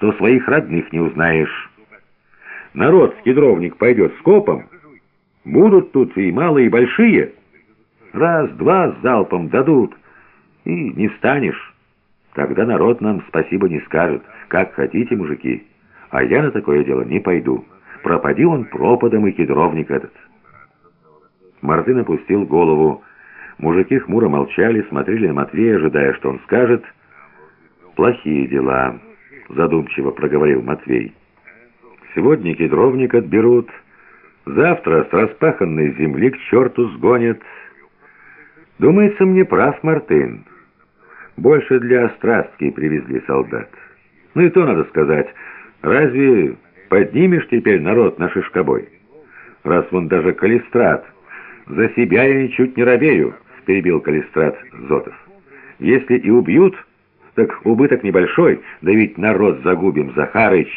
что своих родных не узнаешь. Народ в кедровник пойдет скопом, будут тут и малые, и большие. Раз-два с залпом дадут, и не встанешь. Тогда народ нам спасибо не скажет, как хотите, мужики. А я на такое дело не пойду. Пропади он пропадом и кедровник этот. Мартын опустил голову. Мужики хмуро молчали, смотрели на Матвея, ожидая, что он скажет. «Плохие дела», — задумчиво проговорил Матвей. «Сегодня кедровник отберут, завтра с распаханной земли к черту сгонят. Думается, мне прав Мартын. Больше для острастки привезли солдат. Ну и то надо сказать, разве поднимешь теперь народ на шишкобой? Раз вон даже Калистрат...» «За себя я ничуть не робею», — перебил Калистрат Зотов. «Если и убьют, так убыток небольшой, да ведь народ загубим, Захарыч».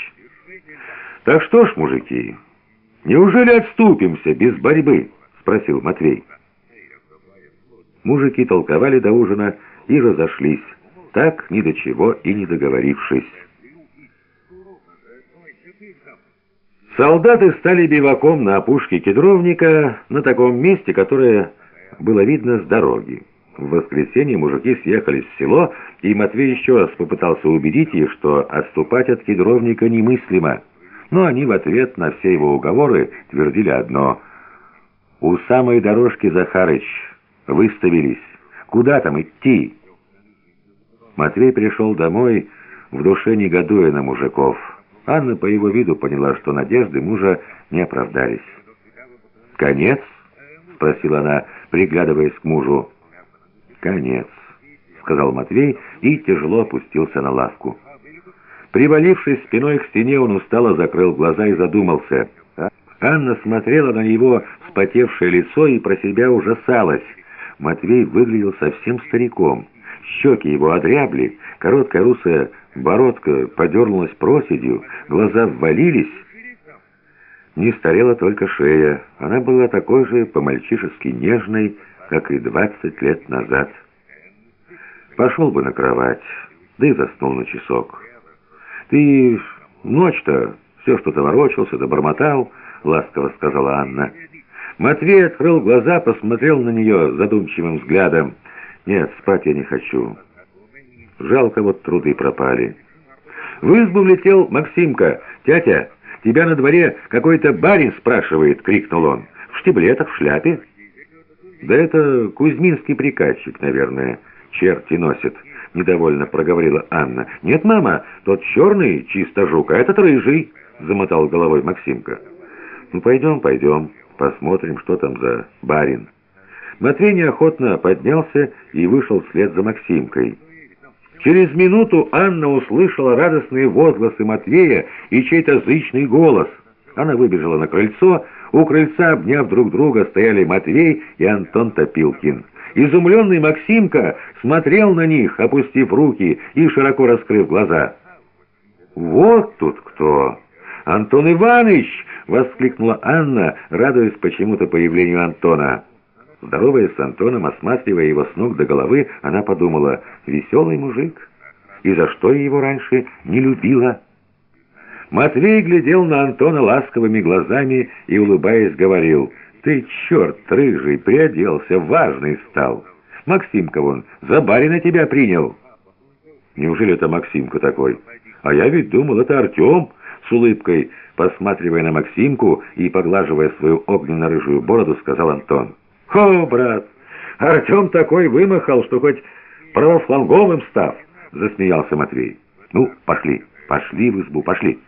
«Так что ж, мужики, неужели отступимся без борьбы?» — спросил Матвей. Мужики толковали до ужина и разошлись, так ни до чего и не договорившись. Солдаты стали биваком на опушке кедровника, на таком месте, которое было видно с дороги. В воскресенье мужики съехались в село, и Матвей еще раз попытался убедить их, что отступать от кедровника немыслимо. Но они в ответ на все его уговоры твердили одно. «У самой дорожки, Захарыч, выставились. Куда там идти?» Матвей пришел домой, в душе негодуя на мужиков. Анна по его виду поняла, что надежды мужа не оправдались. «Конец?» — спросила она, приглядываясь к мужу. «Конец», — сказал Матвей и тяжело опустился на лавку. Привалившись спиной к стене, он устало закрыл глаза и задумался. Анна смотрела на его вспотевшее лицо и про себя ужасалась. Матвей выглядел совсем стариком. Щеки его одрябли, короткая русая бородка подернулась проседью, глаза ввалились. Не старела только шея, она была такой же по-мальчишески нежной, как и двадцать лет назад. Пошел бы на кровать, да и заснул на часок. «Ты ночь-то все что-то ворочался, добормотал», — ласково сказала Анна. Матвей открыл глаза, посмотрел на нее задумчивым взглядом. «Нет, спать я не хочу. Жалко, вот труды пропали». В избу влетел Максимка. «Тятя, тебя на дворе какой-то барин спрашивает!» — крикнул он. «В штиблетах, в шляпе». «Да это кузьминский приказчик, наверное, черти носит», — недовольно проговорила Анна. «Нет, мама, тот черный, чисто жук, а этот рыжий», — замотал головой Максимка. «Ну, пойдем, пойдем, посмотрим, что там за барин». Матвей неохотно поднялся и вышел вслед за Максимкой. Через минуту Анна услышала радостные возгласы Матвея и чей-то зычный голос. Она выбежала на крыльцо. У крыльца, обняв друг друга, стояли Матвей и Антон Топилкин. Изумленный Максимка смотрел на них, опустив руки и широко раскрыв глаза. «Вот тут кто!» «Антон Иванович!» — воскликнула Анна, радуясь почему-то появлению Антона. Здороваясь с Антоном, осматривая его с ног до головы, она подумала, «Веселый мужик, и за что я его раньше не любила?» Матвей глядел на Антона ласковыми глазами и, улыбаясь, говорил, «Ты, черт, рыжий, приоделся, важный стал. Максимка вон, за барина тебя принял». «Неужели это Максимка такой? А я ведь думал, это Артем», с улыбкой, посматривая на Максимку и поглаживая свою огненно-рыжую бороду, сказал Антон. «О, брат, Артем такой вымахал, что хоть правофланговым став!» — засмеялся Матвей. «Ну, пошли, пошли в избу, пошли!»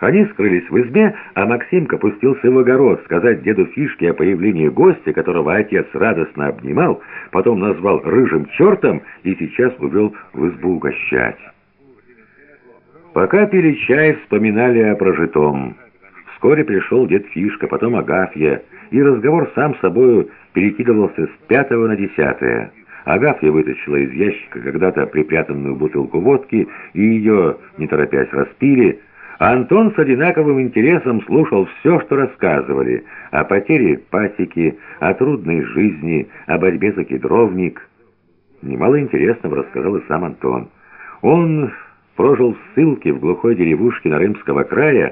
Они скрылись в избе, а Максимка пустился в огород сказать деду Фишке о появлении гостя, которого отец радостно обнимал, потом назвал рыжим чертом и сейчас увел в избу угощать. Пока пили чай, вспоминали о прожитом. Вскоре пришел дед Фишка, потом Агафья, и разговор сам собою перекидывался с пятого на десятое. Агафья вытащила из ящика когда-то припрятанную бутылку водки, и ее, не торопясь, распили, Антон с одинаковым интересом слушал все, что рассказывали, о потере пасеки, о трудной жизни, о борьбе за кедровник. Немало интересного рассказал и сам Антон. Он прожил в ссылке в глухой деревушке Нарымского края,